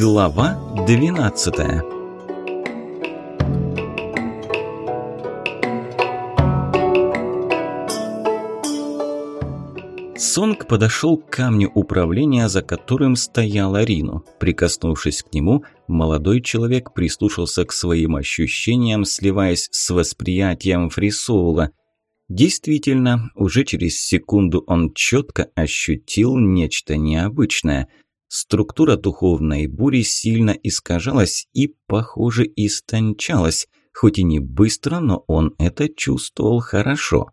Глава 12 Сонг подошел к камню управления, за которым стояла Рину. Прикоснувшись к нему, молодой человек прислушался к своим ощущениям, сливаясь с восприятием Фрисоула. Действительно, уже через секунду он четко ощутил нечто необычное – Структура духовной бури сильно искажалась и, похоже, истончалась, хоть и не быстро, но он это чувствовал хорошо.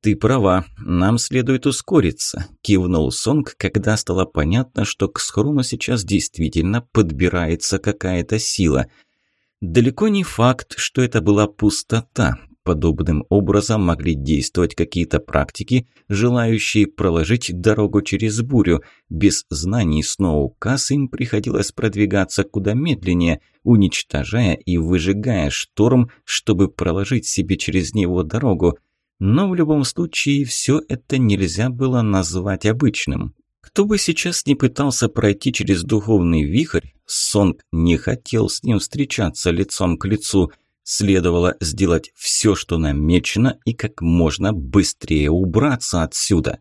«Ты права, нам следует ускориться», – кивнул Сонг, когда стало понятно, что к схрону сейчас действительно подбирается какая-то сила. Далеко не факт, что это была пустота, подобным образом могли действовать какие-то практики, желающие проложить дорогу через бурю. Без знаний Сноукас им приходилось продвигаться куда медленнее, уничтожая и выжигая шторм, чтобы проложить себе через него дорогу. Но в любом случае все это нельзя было назвать обычным. Кто бы сейчас не пытался пройти через духовный вихрь, Сонг не хотел с ним встречаться лицом к лицу – Следовало сделать все, что намечено, и как можно быстрее убраться отсюда.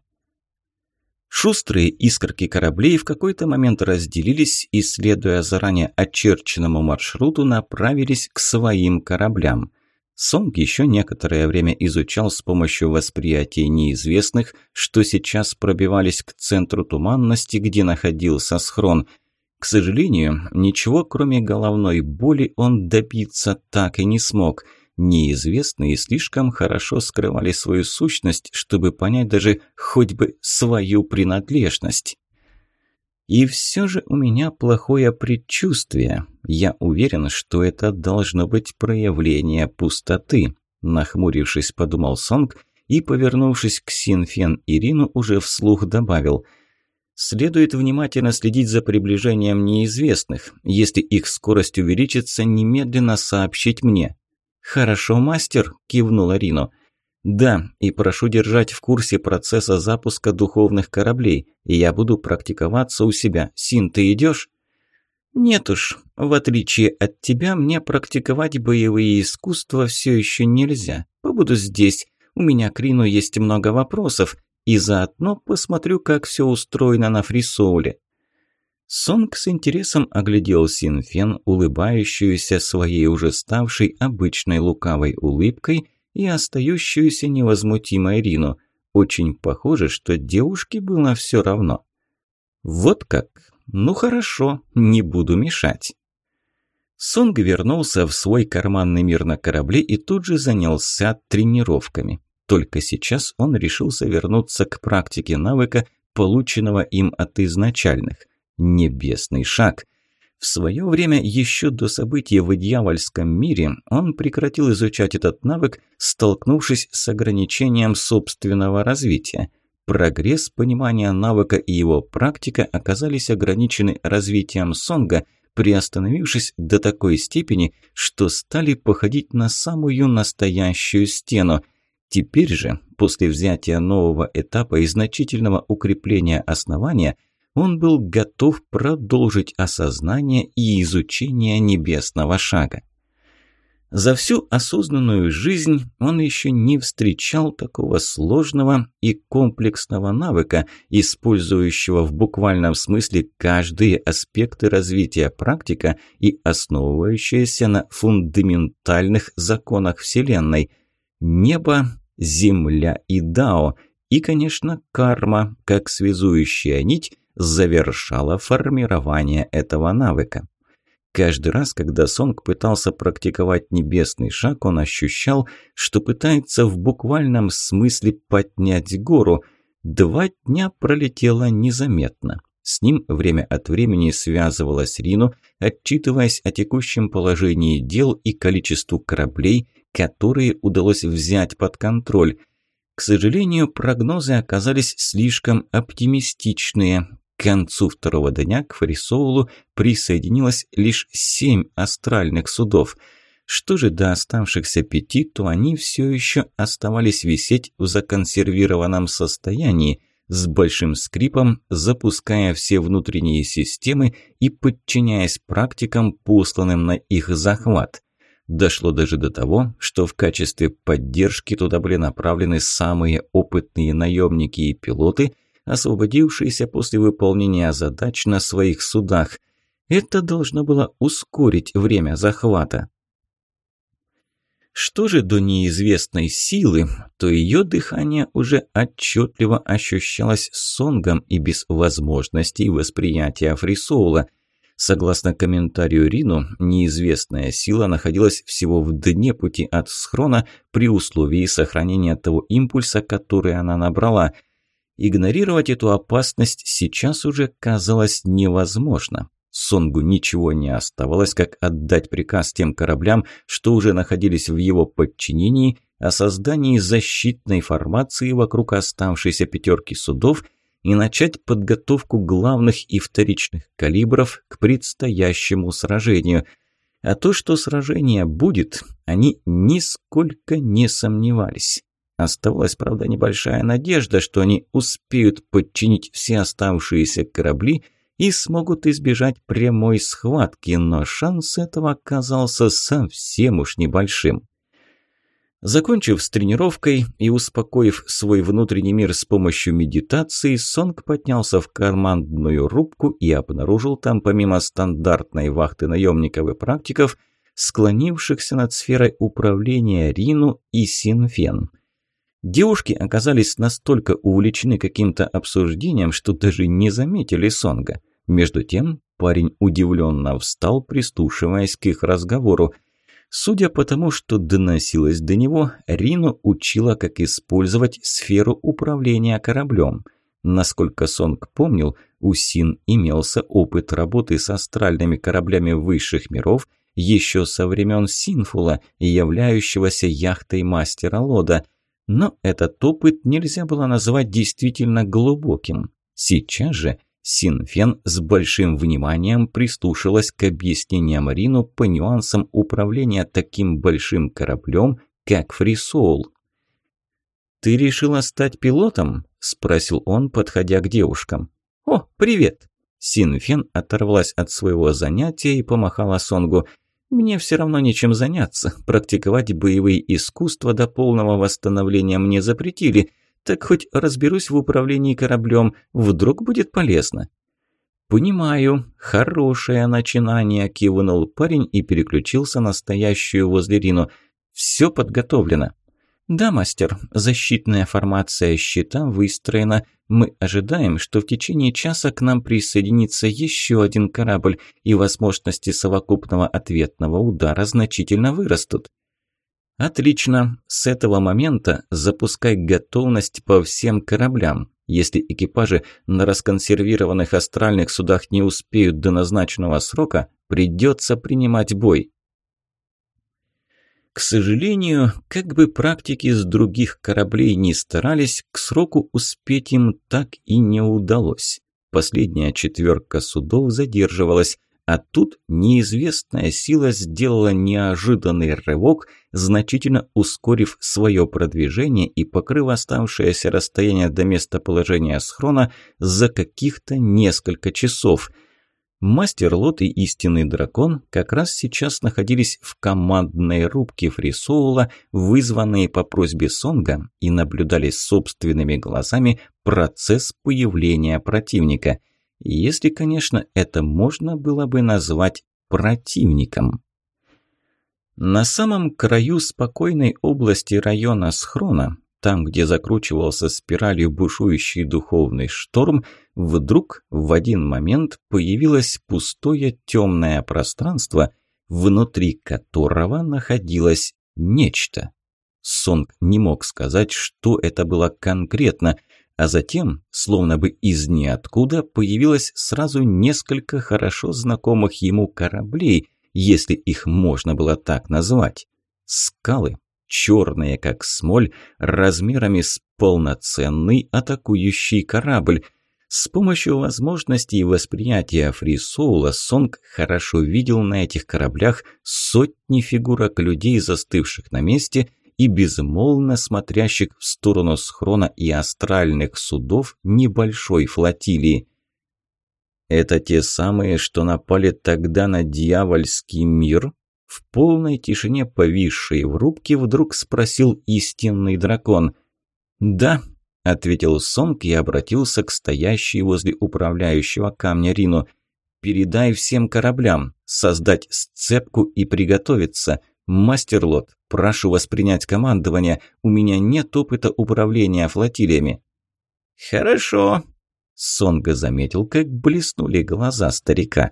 Шустрые искорки кораблей в какой-то момент разделились и, следуя заранее очерченному маршруту, направились к своим кораблям. Сонг еще некоторое время изучал с помощью восприятий неизвестных, что сейчас пробивались к центру туманности, где находился схрон – к сожалению, ничего кроме головной боли он добиться так и не смог. Неизвестные слишком хорошо скрывали свою сущность, чтобы понять даже хоть бы свою принадлежность. И все же у меня плохое предчувствие. Я уверен, что это должно быть проявление пустоты. Нахмурившись, подумал Сонг и, повернувшись к Синфен Ирину, уже вслух добавил – Следует внимательно следить за приближением неизвестных. Если их скорость увеличится, немедленно сообщить мне. «Хорошо, мастер», – кивнула Рино. «Да, и прошу держать в курсе процесса запуска духовных кораблей. Я буду практиковаться у себя. Син, ты идешь? «Нет уж, в отличие от тебя, мне практиковать боевые искусства все еще нельзя. Побуду здесь. У меня к Рину есть много вопросов, и заодно посмотрю, как все устроено на фрисоле». Сонг с интересом оглядел Синфен, улыбающуюся своей уже ставшей обычной лукавой улыбкой и остающуюся невозмутимой Рину. Очень похоже, что девушке было все равно. «Вот как? Ну хорошо, не буду мешать». Сонг вернулся в свой карманный мир на корабле и тут же занялся тренировками. Только сейчас он решился вернуться к практике навыка, полученного им от изначальных. Небесный шаг. В свое время, еще до события в дьявольском мире, он прекратил изучать этот навык, столкнувшись с ограничением собственного развития. Прогресс понимания навыка и его практика оказались ограничены развитием Сонга, приостановившись до такой степени, что стали походить на самую настоящую стену – Теперь же, после взятия нового этапа и значительного укрепления основания, он был готов продолжить осознание и изучение небесного шага. За всю осознанную жизнь он еще не встречал такого сложного и комплексного навыка, использующего в буквальном смысле каждые аспекты развития практика и основывающаяся на фундаментальных законах Вселенной. Небо земля и Дао, и, конечно, карма, как связующая нить, завершала формирование этого навыка. Каждый раз, когда Сонг пытался практиковать небесный шаг, он ощущал, что пытается в буквальном смысле поднять гору. Два дня пролетело незаметно. С ним время от времени связывалась Рину, отчитываясь о текущем положении дел и количеству кораблей, которые удалось взять под контроль. К сожалению, прогнозы оказались слишком оптимистичные. К концу второго дня к Фарисоулу присоединилось лишь семь астральных судов. Что же до оставшихся пяти, то они все еще оставались висеть в законсервированном состоянии, с большим скрипом запуская все внутренние системы и подчиняясь практикам, посланным на их захват дошло даже до того, что в качестве поддержки туда были направлены самые опытные наемники и пилоты, освободившиеся после выполнения задач на своих судах. Это должно было ускорить время захвата. Что же до неизвестной силы, то ее дыхание уже отчетливо ощущалось сонгом и без возможностей восприятия фрисоула – Согласно комментарию Рину, неизвестная сила находилась всего в дне пути от схрона при условии сохранения того импульса, который она набрала. Игнорировать эту опасность сейчас уже казалось невозможно. Сонгу ничего не оставалось, как отдать приказ тем кораблям, что уже находились в его подчинении, о создании защитной формации вокруг оставшейся пятерки судов – и начать подготовку главных и вторичных калибров к предстоящему сражению. А то, что сражение будет, они нисколько не сомневались. Оставалась, правда, небольшая надежда, что они успеют подчинить все оставшиеся корабли и смогут избежать прямой схватки, но шанс этого оказался совсем уж небольшим. Закончив с тренировкой и успокоив свой внутренний мир с помощью медитации, Сонг поднялся в командную рубку и обнаружил там помимо стандартной вахты наемников и практиков, склонившихся над сферой управления Рину и Синфен. Девушки оказались настолько увлечены каким-то обсуждением, что даже не заметили Сонга. Между тем парень удивленно встал, прислушиваясь к их разговору – Судя по тому, что доносилось до него, Рину учила, как использовать сферу управления кораблем. Насколько Сонг помнил, у Син имелся опыт работы с астральными кораблями высших миров еще со времен Синфула, являющегося яхтой мастера Лода. Но этот опыт нельзя было назвать действительно глубоким. Сейчас же Синфен с большим вниманием прислушалась к объяснениям Рину по нюансам управления таким большим кораблем, как Фрисоул. «Ты решила стать пилотом?» – спросил он, подходя к девушкам. «О, привет!» Синфен оторвалась от своего занятия и помахала Сонгу. «Мне все равно нечем заняться. Практиковать боевые искусства до полного восстановления мне запретили». Так хоть разберусь в управлении кораблем, вдруг будет полезно». «Понимаю, хорошее начинание», – кивнул парень и переключился на стоящую возле Рину. «Все подготовлено». «Да, мастер, защитная формация щита выстроена. Мы ожидаем, что в течение часа к нам присоединится еще один корабль, и возможности совокупного ответного удара значительно вырастут». Отлично. С этого момента запускай готовность по всем кораблям. Если экипажи на расконсервированных астральных судах не успеют до назначенного срока, придется принимать бой. К сожалению, как бы практики с других кораблей не старались, к сроку успеть им так и не удалось. Последняя четверка судов задерживалась, а тут неизвестная сила сделала неожиданный рывок, значительно ускорив свое продвижение и покрыв оставшееся расстояние до местоположения схрона за каких-то несколько часов. Мастер Лот и Истинный Дракон как раз сейчас находились в командной рубке Фрисоула, вызванные по просьбе Сонга, и наблюдали собственными глазами процесс появления противника – если, конечно, это можно было бы назвать противником. На самом краю спокойной области района схрона, там, где закручивался спиралью бушующий духовный шторм, вдруг в один момент появилось пустое темное пространство, внутри которого находилось нечто. Сонг не мог сказать, что это было конкретно – а затем, словно бы из ниоткуда, появилось сразу несколько хорошо знакомых ему кораблей, если их можно было так назвать. Скалы, черные как смоль, размерами с полноценный атакующий корабль. С помощью возможностей восприятия Фрисоула Сонг хорошо видел на этих кораблях сотни фигурок людей, застывших на месте – и безмолвно смотрящих в сторону схрона и астральных судов небольшой флотилии. «Это те самые, что напали тогда на дьявольский мир?» В полной тишине, повисшей в рубке, вдруг спросил истинный дракон. «Да», – ответил Сомк и обратился к стоящей возле управляющего камня Рину. «Передай всем кораблям, создать сцепку и приготовиться». «Мастер Лот, прошу воспринять командование. У меня нет опыта управления флотилиями». «Хорошо», – Сонга заметил, как блеснули глаза старика.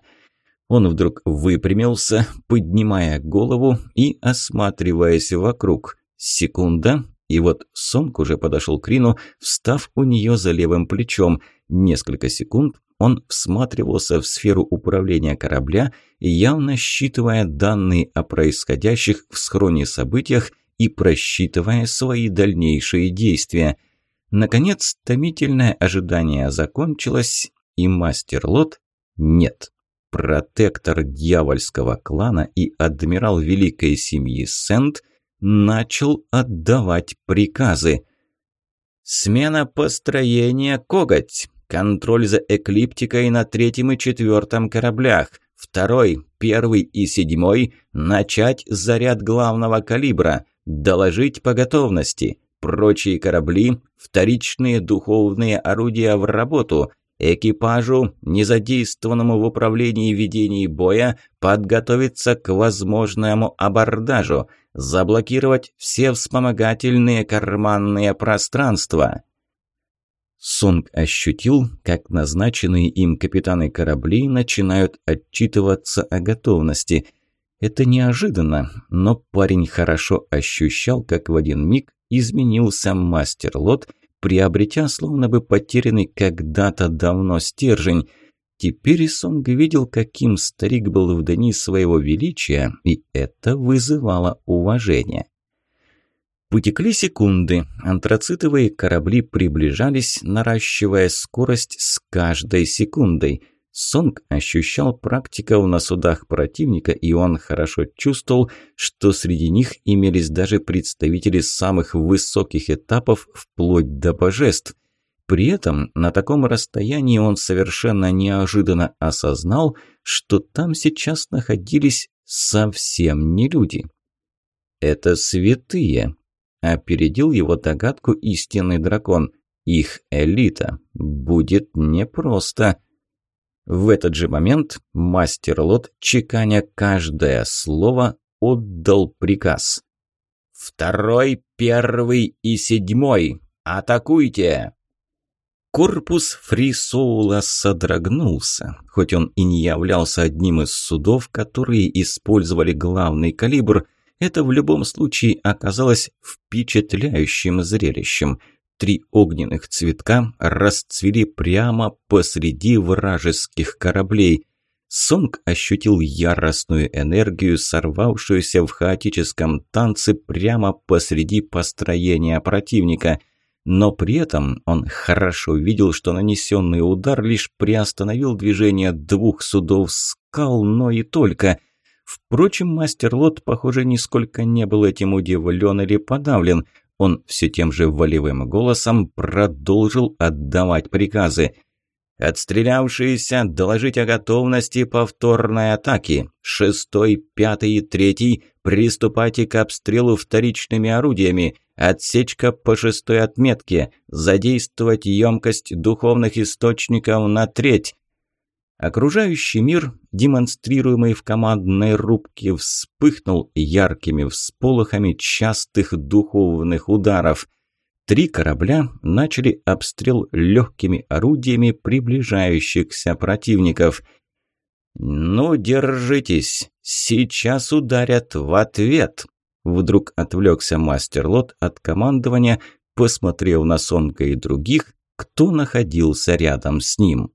Он вдруг выпрямился, поднимая голову и осматриваясь вокруг. Секунда, и вот Сонг уже подошел к Рину, встав у нее за левым плечом. Несколько секунд он всматривался в сферу управления корабля и явно считывая данные о происходящих в схроне событиях и просчитывая свои дальнейшие действия. Наконец, томительное ожидание закончилось, и мастер-лот нет. Протектор дьявольского клана и адмирал великой семьи Сент начал отдавать приказы. «Смена построения, коготь!» Контроль за эклиптикой на третьем и четвертом кораблях. Второй, первый и седьмой – начать заряд главного калибра. Доложить по готовности. Прочие корабли – вторичные духовные орудия в работу. Экипажу, не задействованному в управлении и ведении боя, подготовиться к возможному абордажу. Заблокировать все вспомогательные карманные пространства. Сунг ощутил, как назначенные им капитаны кораблей начинают отчитываться о готовности. Это неожиданно, но парень хорошо ощущал, как в один миг изменился мастер-лот, приобретя словно бы потерянный когда-то давно стержень. Теперь Сонг видел, каким старик был в дни своего величия, и это вызывало уважение. Потекли секунды. Антрацитовые корабли приближались, наращивая скорость с каждой секундой. Сонг ощущал практиков на судах противника, и он хорошо чувствовал, что среди них имелись даже представители самых высоких этапов вплоть до божеств. При этом на таком расстоянии он совершенно неожиданно осознал, что там сейчас находились совсем не люди. «Это святые», опередил его догадку истинный дракон. Их элита. Будет непросто. В этот же момент мастер Лот, чеканя каждое слово, отдал приказ. «Второй, первый и седьмой! Атакуйте!» Корпус Фрисоула содрогнулся, хоть он и не являлся одним из судов, которые использовали главный калибр, это в любом случае оказалось впечатляющим зрелищем. Три огненных цветка расцвели прямо посреди вражеских кораблей. Сонг ощутил яростную энергию, сорвавшуюся в хаотическом танце прямо посреди построения противника. Но при этом он хорошо видел, что нанесенный удар лишь приостановил движение двух судов скал, но и только – Впрочем, мастер Лот, похоже, нисколько не был этим удивлен или подавлен. Он все тем же волевым голосом продолжил отдавать приказы. «Отстрелявшиеся, доложить о готовности повторной атаки. Шестой, пятый и третий, приступайте к обстрелу вторичными орудиями. Отсечка по шестой отметке. Задействовать емкость духовных источников на треть. Окружающий мир, демонстрируемый в командной рубке, вспыхнул яркими всполохами частых духовных ударов. Три корабля начали обстрел легкими орудиями приближающихся противников. «Ну, держитесь! Сейчас ударят в ответ!» Вдруг отвлекся мастер Лот от командования, посмотрел на Сонка и других, кто находился рядом с ним.